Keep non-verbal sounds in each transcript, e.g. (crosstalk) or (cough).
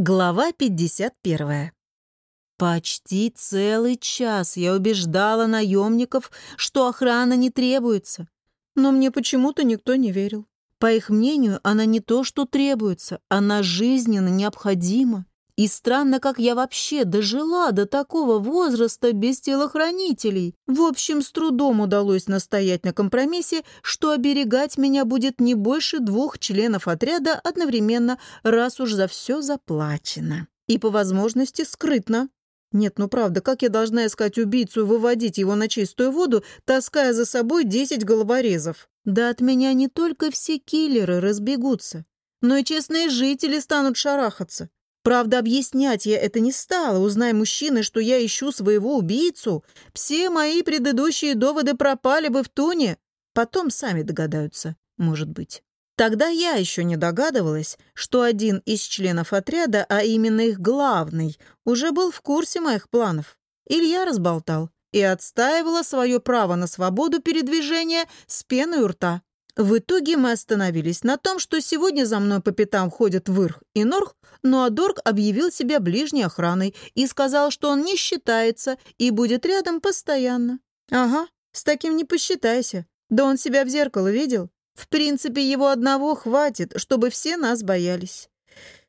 Глава 51. Почти целый час я убеждала наемников, что охрана не требуется. Но мне почему-то никто не верил. По их мнению, она не то, что требуется, она жизненно необходима. И странно, как я вообще дожила до такого возраста без телохранителей. В общем, с трудом удалось настоять на компромиссе, что оберегать меня будет не больше двух членов отряда одновременно, раз уж за все заплачено. И по возможности скрытно. Нет, ну правда, как я должна искать убийцу и выводить его на чистую воду, таская за собой десять головорезов? Да от меня не только все киллеры разбегутся, но и честные жители станут шарахаться. Правда, объяснять я это не стала. Узнай мужчины, что я ищу своего убийцу, все мои предыдущие доводы пропали бы в туне. Потом сами догадаются, может быть. Тогда я еще не догадывалась, что один из членов отряда, а именно их главный, уже был в курсе моих планов. Илья разболтал и отстаивала свое право на свободу передвижения с пеной у рта. В итоге мы остановились на том, что сегодня за мной по пятам ходят Вырх и Норх, но Адорг объявил себя ближней охраной и сказал, что он не считается и будет рядом постоянно. Ага, с таким не посчитайся. Да он себя в зеркало видел. В принципе, его одного хватит, чтобы все нас боялись.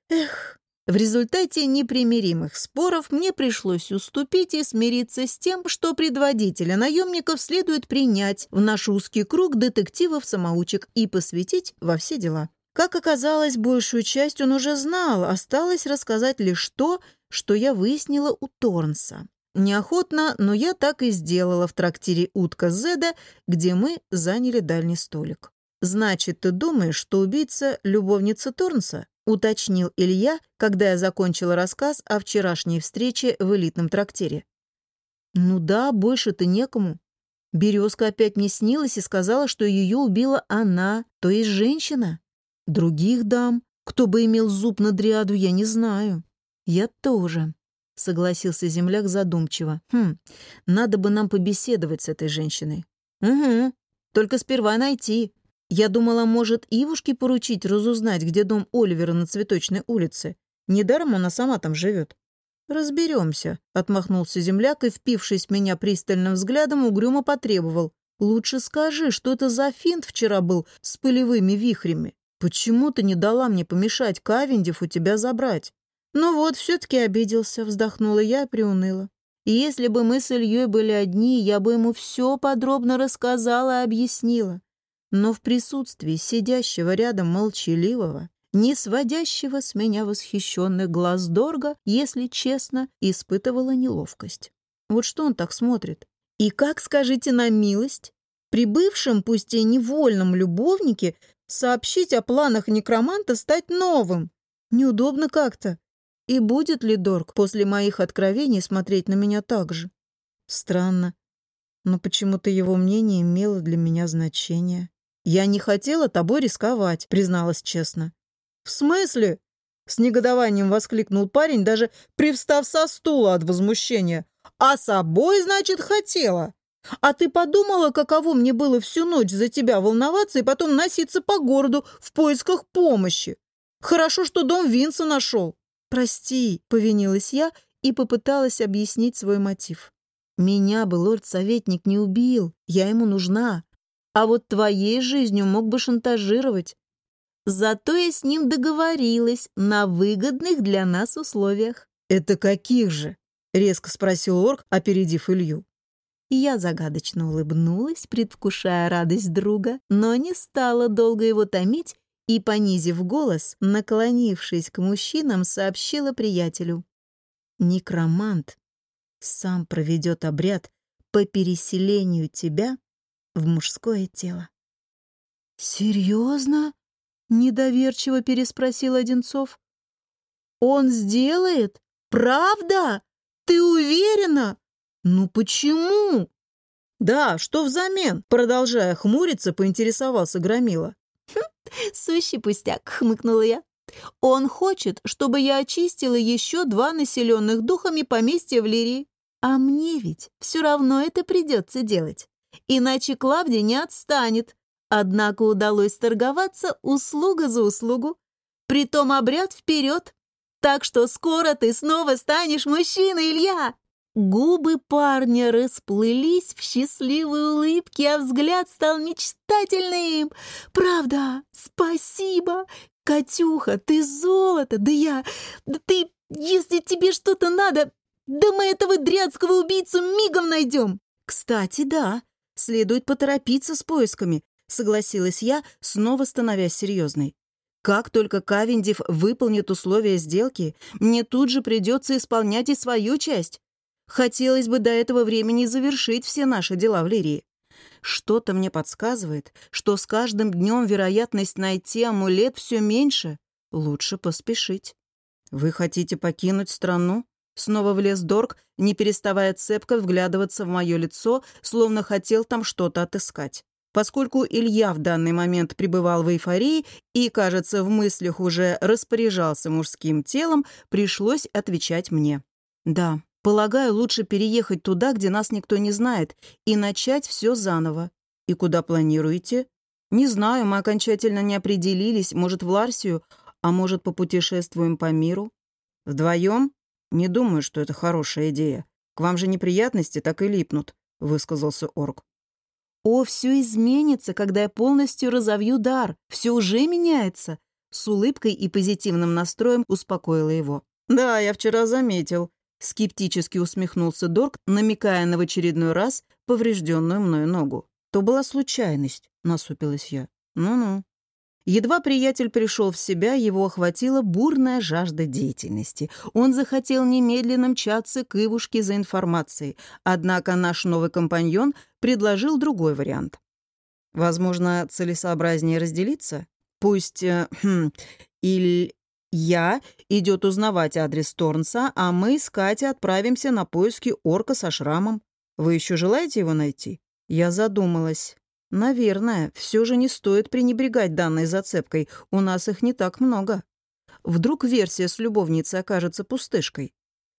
Эх, в результате непримиримых споров мне пришлось уступить и смириться с тем, что предводителя наемников следует принять в наш узкий круг детективов-самоучек и посвятить во все дела. Как оказалось, большую часть он уже знал, осталось рассказать лишь то, что я выяснила у Торнса. Неохотно, но я так и сделала в трактире «Утка Зеда», где мы заняли дальний столик. «Значит, ты думаешь, что убийца — любовница Торнса?» Уточнил Илья, когда я закончила рассказ о вчерашней встрече в элитном трактире. «Ну да, больше-то некому. Березка опять мне снилась и сказала, что ее убила она, то есть женщина. Других дам, кто бы имел зуб на дриаду, я не знаю. Я тоже», — согласился земляк задумчиво. «Хм, надо бы нам побеседовать с этой женщиной». «Угу, только сперва найти, я думала, может, Ивушке поручить разузнать, где дом Оливера на Цветочной улице. Недаром она сама там живет. «Разберемся», — отмахнулся земляк и, впившись меня пристальным взглядом, угрюмо потребовал. «Лучше скажи, что это за финт вчера был с пылевыми вихрями? Почему ты не дала мне помешать Кавендев у тебя забрать?» «Ну вот, все-таки обиделся», — вздохнула я и приуныла. И если бы мы с Ильей были одни, я бы ему все подробно рассказала и объяснила но в присутствии сидящего рядом молчаливого, не сводящего с меня восхищенных глаз Дорга, если честно, испытывала неловкость. Вот что он так смотрит? И как, скажите на милость, прибывшим, пусть и невольном любовнике, сообщить о планах некроманта стать новым? Неудобно как-то. И будет ли Дорг после моих откровений смотреть на меня так же? Странно, но почему-то его мнение имело для меня значение. «Я не хотела тобой рисковать», — призналась честно. «В смысле?» — с негодованием воскликнул парень, даже привстав со стула от возмущения. «А собой, значит, хотела? А ты подумала, каково мне было всю ночь за тебя волноваться и потом носиться по городу в поисках помощи? Хорошо, что дом Винса нашел». «Прости», — повинилась я и попыталась объяснить свой мотив. «Меня бы лорд-советник не убил, я ему нужна, а вот твоей жизнью мог бы шантажировать. Зато я с ним договорилась на выгодных для нас условиях». «Это каких же?» — резко спросил орк, опередив Илью. Я загадочно улыбнулась, предвкушая радость друга, но не стала долго его томить и, понизив голос, наклонившись к мужчинам, сообщила приятелю. «Некромант сам проведет обряд по переселению тебя в мужское тело. «Серьезно?» — недоверчиво переспросил Одинцов. «Он сделает? Правда? Ты уверена? Ну почему?» «Да, что взамен?» — продолжая хмуриться, поинтересовался Громила. «Хм, «Сущий пустяк», — хмыкнула я. «Он хочет, чтобы я очистила еще два населенных духами поместья в Лирии. А мне ведь все равно это придется делать иначе Клавдия не отстанет. Однако удалось торговаться услуга за услугу. Притом обряд вперед. Так что скоро ты снова станешь мужчиной, Илья!» Губы парня расплылись в счастливой улыбке, а взгляд стал мечтательным. «Правда? Спасибо! Катюха, ты золото! Да я... Да ты... Если тебе что-то надо, да мы этого дрядского убийцу мигом найдем!» «Кстати, да, следует поторопиться с поисками», — согласилась я, снова становясь серьезной. Как только Кавендив выполнит условия сделки, мне тут же придется исполнять и свою часть. Хотелось бы до этого времени завершить все наши дела в Лирии. Что-то мне подсказывает, что с каждым днем вероятность найти амулет все меньше. Лучше поспешить. «Вы хотите покинуть страну?» Снова влез Дорг, не переставая цепко вглядываться в мое лицо, словно хотел там что-то отыскать. Поскольку Илья в данный момент пребывал в эйфории и, кажется, в мыслях уже распоряжался мужским телом, пришлось отвечать мне. «Да, Полагаю, лучше переехать туда, где нас никто не знает, и начать все заново. И куда планируете? Не знаю, мы окончательно не определились, может, в Ларсию, а может, попутешествуем по миру. Вдвоем? Не думаю, что это хорошая идея. К вам же неприятности так и липнут, высказался орк. О, все изменится, когда я полностью разовью дар. Все уже меняется. С улыбкой и позитивным настроем успокоила его. Да, я вчера заметил. Скептически усмехнулся Дорк, намекая на в очередной раз поврежденную мною ногу. «То была случайность», — насупилась я. «Ну-ну». Едва приятель пришел в себя, его охватила бурная жажда деятельности. Он захотел немедленно мчаться к Ивушке за информацией, однако наш новый компаньон предложил другой вариант. Возможно, целесообразнее разделиться? Пусть э, (clears throat) хм, Иль идет узнавать адрес Торнса, а мы с Катей отправимся на поиски орка со шрамом. Вы еще желаете его найти? Я задумалась. Наверное, все же не стоит пренебрегать данной зацепкой, у нас их не так много. Вдруг версия с любовницей окажется пустышкой.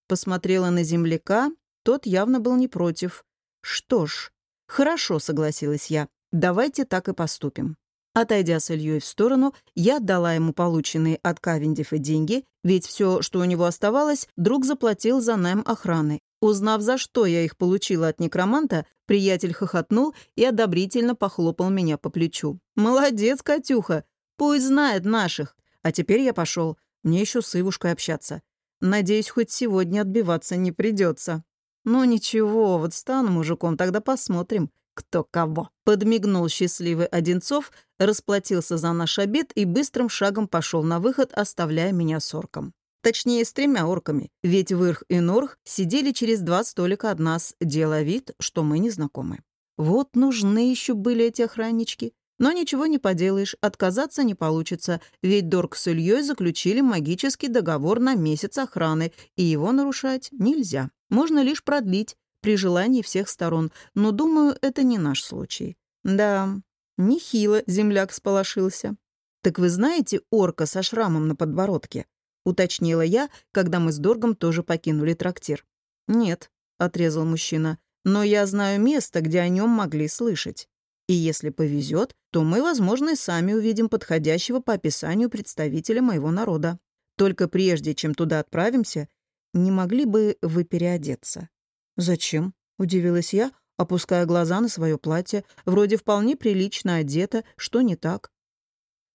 Посмотрела на земляка, тот явно был не против. Что ж, хорошо, согласилась я, давайте так и поступим. Отойдя с Ильей в сторону, я отдала ему полученные от Кавендифа деньги, ведь все, что у него оставалось, друг заплатил за найм охраны. Узнав, за что я их получила от некроманта, приятель хохотнул и одобрительно похлопал меня по плечу. «Молодец, Катюха! Пусть знает наших! А теперь я пошел. Мне еще с Ивушкой общаться. Надеюсь, хоть сегодня отбиваться не придется. Ну ничего, вот стану мужиком, тогда посмотрим, кто кого. Подмигнул счастливый Одинцов, расплатился за наш обед и быстрым шагом пошел на выход, оставляя меня с орком. Точнее, с тремя орками, ведь Вырх и Норх сидели через два столика от нас, делая вид, что мы не знакомы. Вот нужны еще были эти охраннички. Но ничего не поделаешь, отказаться не получится, ведь Дорк с Ильей заключили магический договор на месяц охраны, и его нарушать нельзя. Можно лишь продлить, при желании всех сторон, но, думаю, это не наш случай. Да, нехило земляк сполошился. «Так вы знаете орка со шрамом на подбородке?» — уточнила я, когда мы с Доргом тоже покинули трактир. «Нет», — отрезал мужчина, — «но я знаю место, где о нем могли слышать. И если повезет, то мы, возможно, и сами увидим подходящего по описанию представителя моего народа. Только прежде, чем туда отправимся, не могли бы вы переодеться? «Зачем?» — удивилась я, опуская глаза на свое платье, вроде вполне прилично одета, что не так.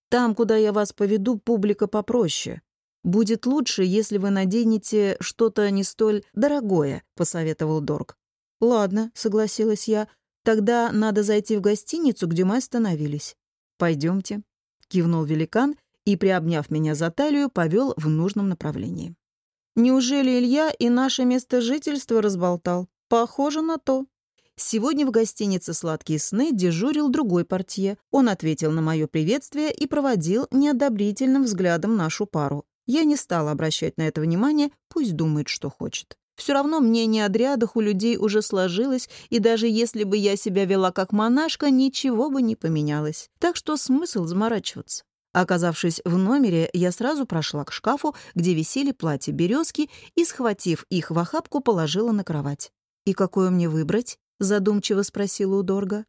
«Там, куда я вас поведу, публика попроще. Будет лучше, если вы наденете что-то не столь дорогое», — посоветовал Дорг. «Ладно», — согласилась я, — «тогда надо зайти в гостиницу, где мы остановились». Пойдемте, кивнул великан и, приобняв меня за талию, повел в нужном направлении. Неужели Илья и наше место жительства разболтал? Похоже на то. Сегодня в гостинице «Сладкие сны» дежурил другой портье. Он ответил на мое приветствие и проводил неодобрительным взглядом нашу пару. Я не стала обращать на это внимание, пусть думает, что хочет. Все равно мнение о дрядах у людей уже сложилось, и даже если бы я себя вела как монашка, ничего бы не поменялось. Так что смысл заморачиваться. Оказавшись в номере, я сразу прошла к шкафу, где висели платья березки, и, схватив их в охапку, положила на кровать. «И какое мне выбрать?» — задумчиво спросила у Дорга.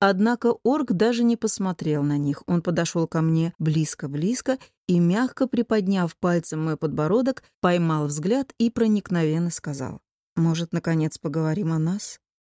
Однако орк даже не посмотрел на них. Он подошел ко мне близко-близко и, мягко приподняв пальцем мой подбородок, поймал взгляд и проникновенно сказал. «Может, наконец поговорим о нас?»